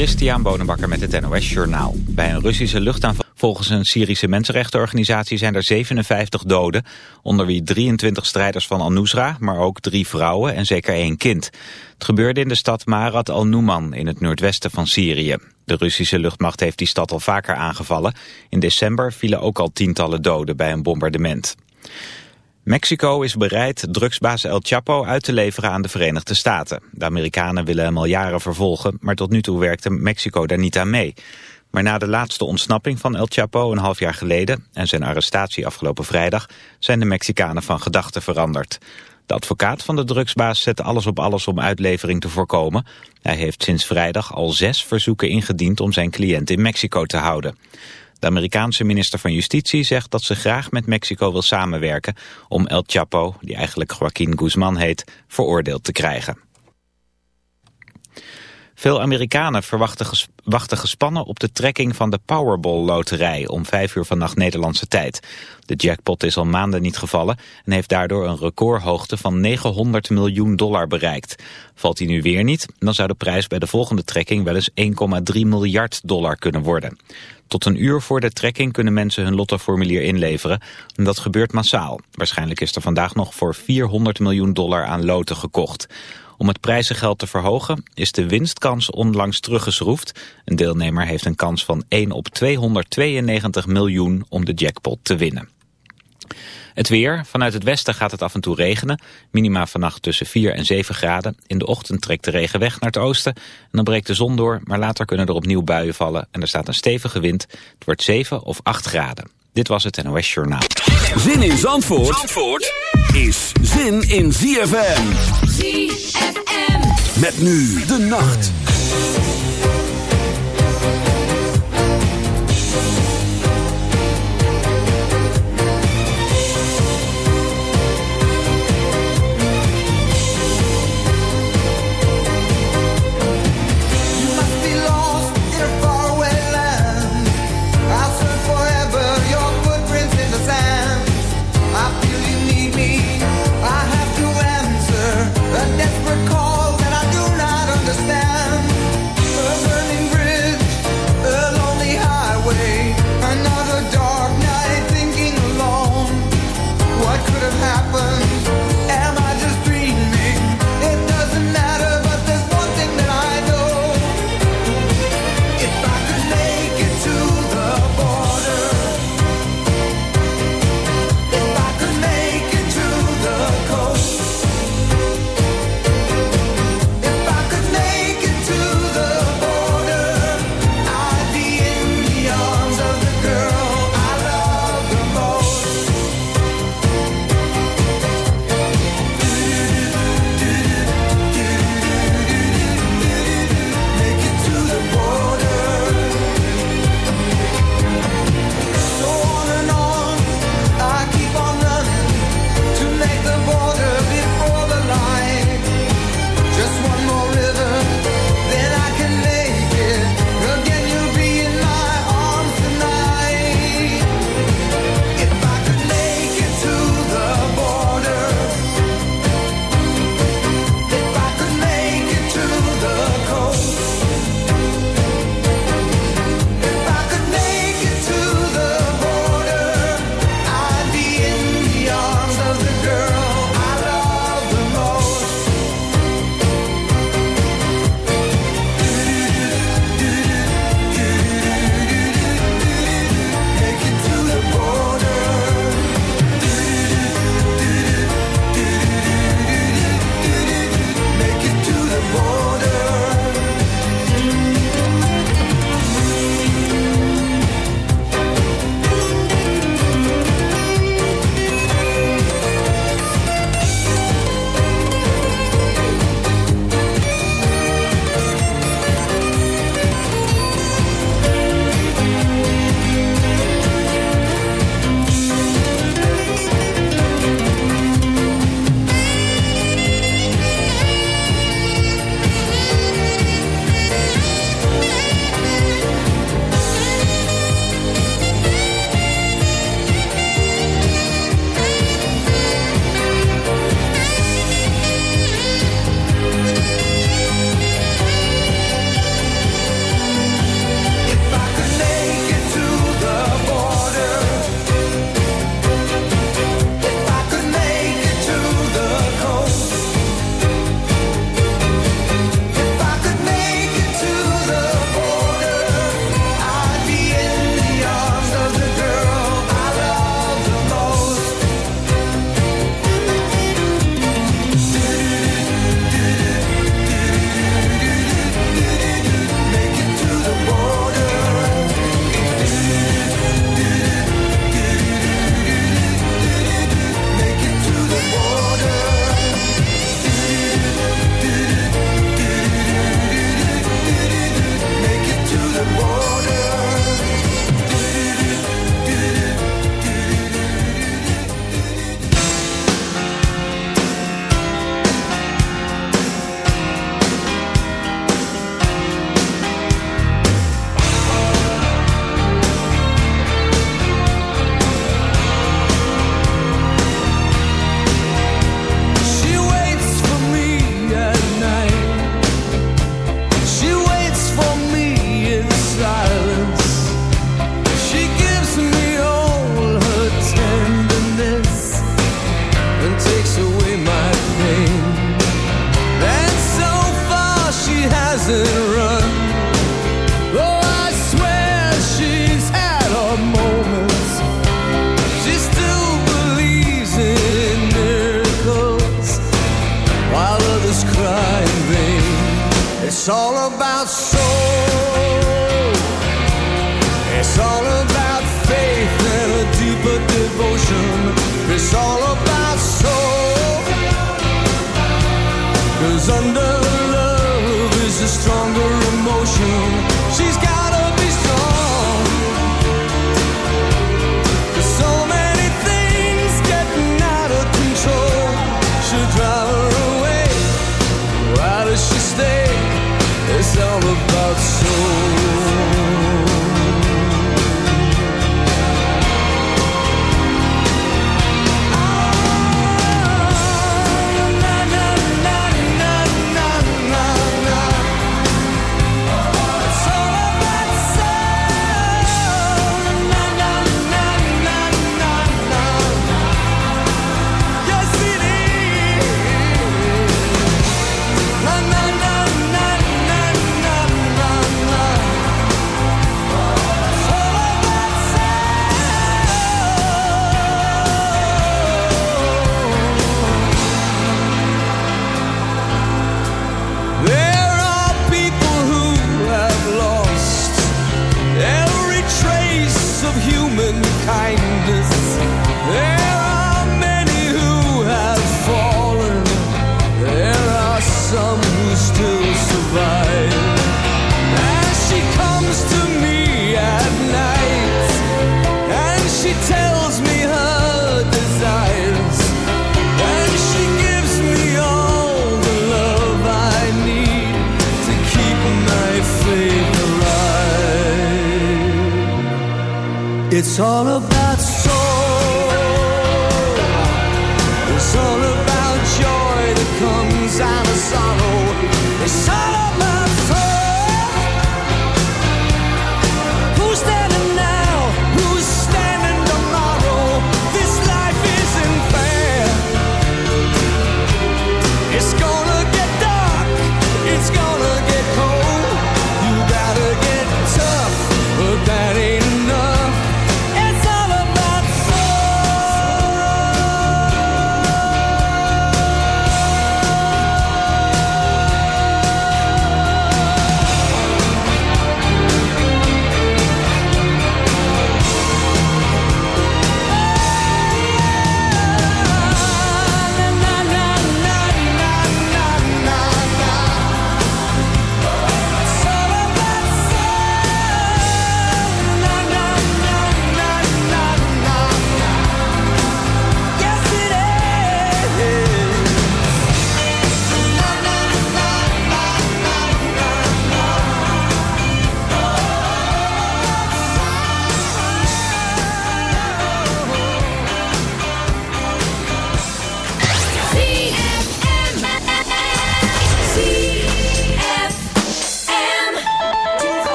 Christian Bonenbakker met het NOS Journaal. Bij een Russische luchtaanval volgens een Syrische mensenrechtenorganisatie zijn er 57 doden, onder wie 23 strijders van Al-Nusra, maar ook drie vrouwen en zeker één kind. Het gebeurde in de stad Marat al-Numan in het noordwesten van Syrië. De Russische luchtmacht heeft die stad al vaker aangevallen. In december vielen ook al tientallen doden bij een bombardement. Mexico is bereid drugsbaas El Chapo uit te leveren aan de Verenigde Staten. De Amerikanen willen hem al jaren vervolgen, maar tot nu toe werkte Mexico daar niet aan mee. Maar na de laatste ontsnapping van El Chapo een half jaar geleden en zijn arrestatie afgelopen vrijdag zijn de Mexicanen van gedachten veranderd. De advocaat van de drugsbaas zet alles op alles om uitlevering te voorkomen. Hij heeft sinds vrijdag al zes verzoeken ingediend om zijn cliënt in Mexico te houden. De Amerikaanse minister van Justitie zegt dat ze graag met Mexico wil samenwerken om El Chapo, die eigenlijk Joaquin Guzman heet, veroordeeld te krijgen. Veel Amerikanen verwachten wachten gespannen op de trekking van de Powerball-loterij om 5 uur vannacht Nederlandse tijd. De jackpot is al maanden niet gevallen en heeft daardoor een recordhoogte van 900 miljoen dollar bereikt. Valt hij nu weer niet, dan zou de prijs bij de volgende trekking wel eens 1,3 miljard dollar kunnen worden. Tot een uur voor de trekking kunnen mensen hun lottoformulier inleveren. En dat gebeurt massaal. Waarschijnlijk is er vandaag nog voor 400 miljoen dollar aan loten gekocht. Om het prijzengeld te verhogen is de winstkans onlangs teruggeschroefd. Een deelnemer heeft een kans van 1 op 292 miljoen om de jackpot te winnen. Het weer. Vanuit het westen gaat het af en toe regenen. Minima vannacht tussen 4 en 7 graden. In de ochtend trekt de regen weg naar het oosten. En dan breekt de zon door, maar later kunnen er opnieuw buien vallen. En er staat een stevige wind. Het wordt 7 of 8 graden. Dit was het NOS Journaal. Zin in Zandvoort, Zandvoort is zin in ZFM. ZFM. Met nu de nacht.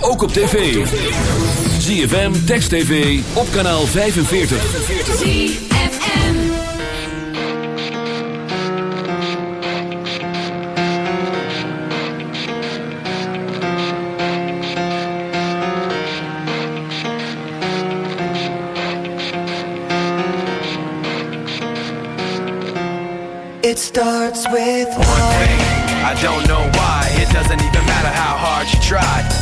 Ook op tv. ZFM, Text TV, op kanaal 45. ZFM It starts with one thing, I don't know why, it doesn't even matter how hard you try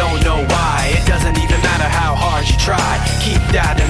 don't know why, it doesn't even matter how hard you try. Keep that in.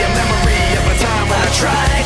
try.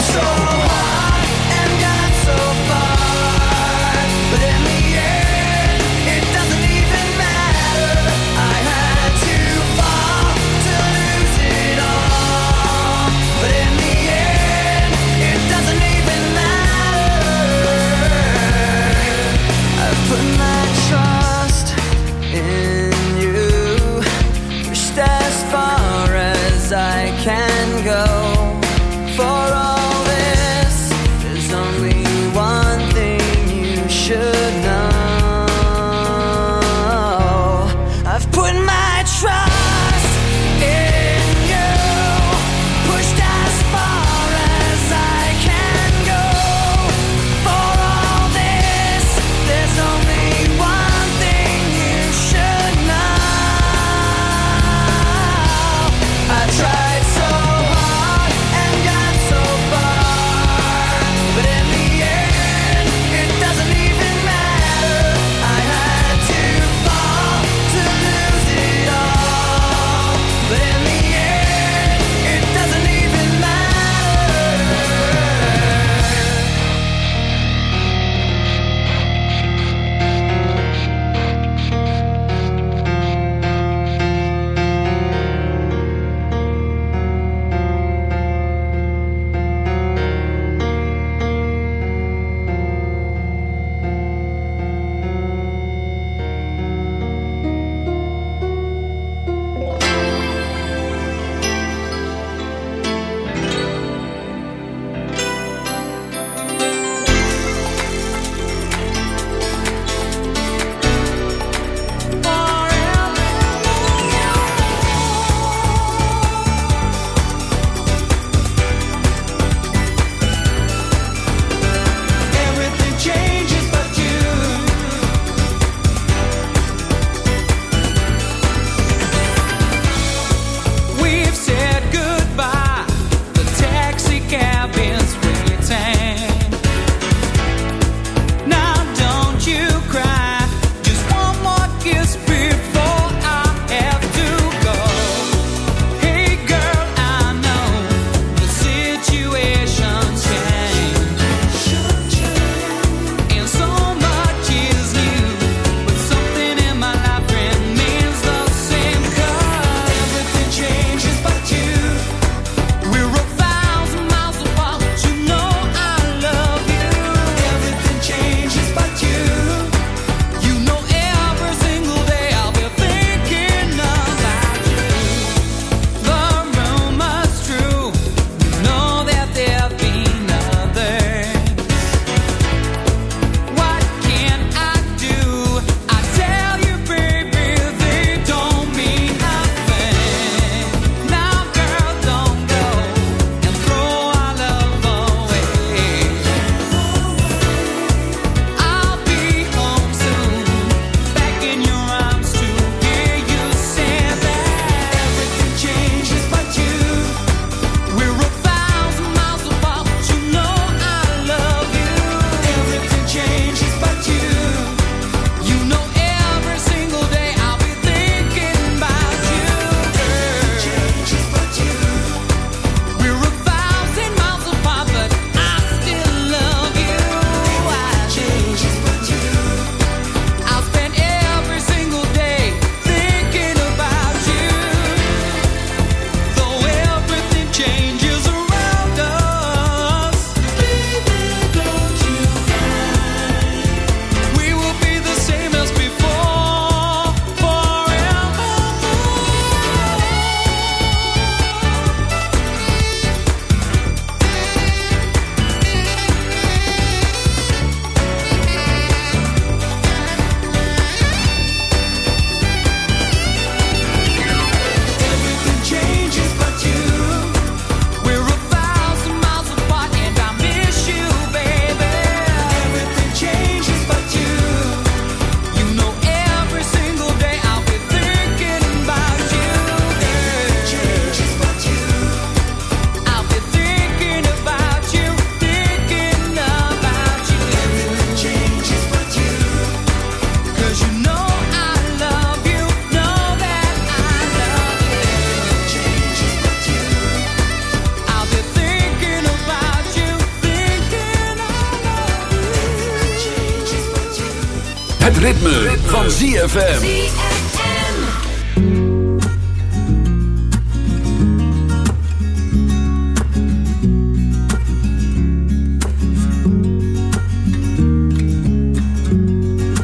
ZFM.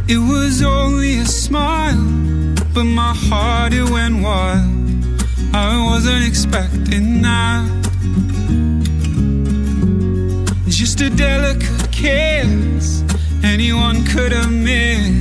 It was only a smile, but my heart it went wild. I wasn't expecting that. Just a delicate kiss, anyone could have missed.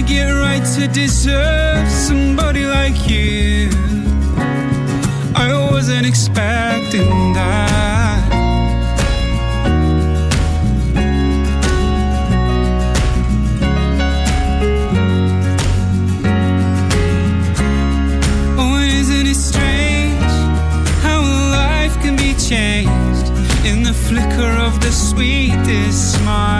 what did I get right to deserve somebody like you? I wasn't expecting that. Oh, and isn't it strange how life can be changed in the flicker of the sweetest smile?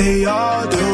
they all do.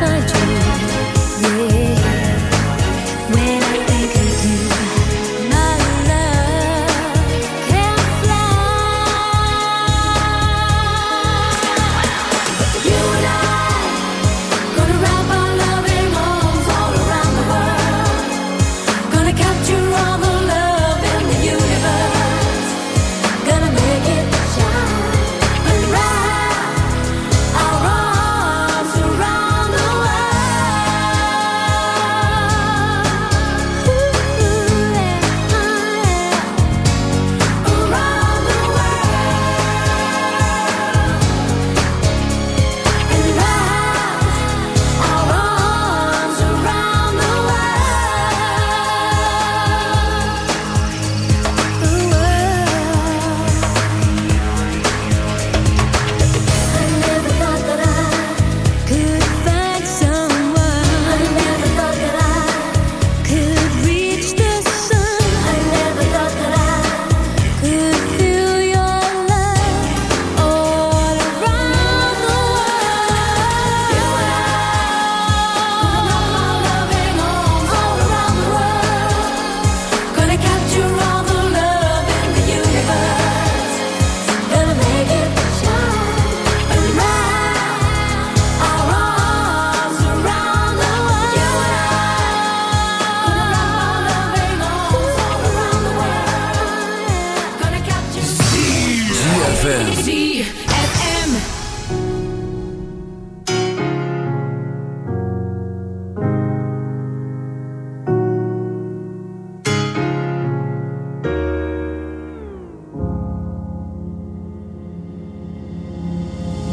太久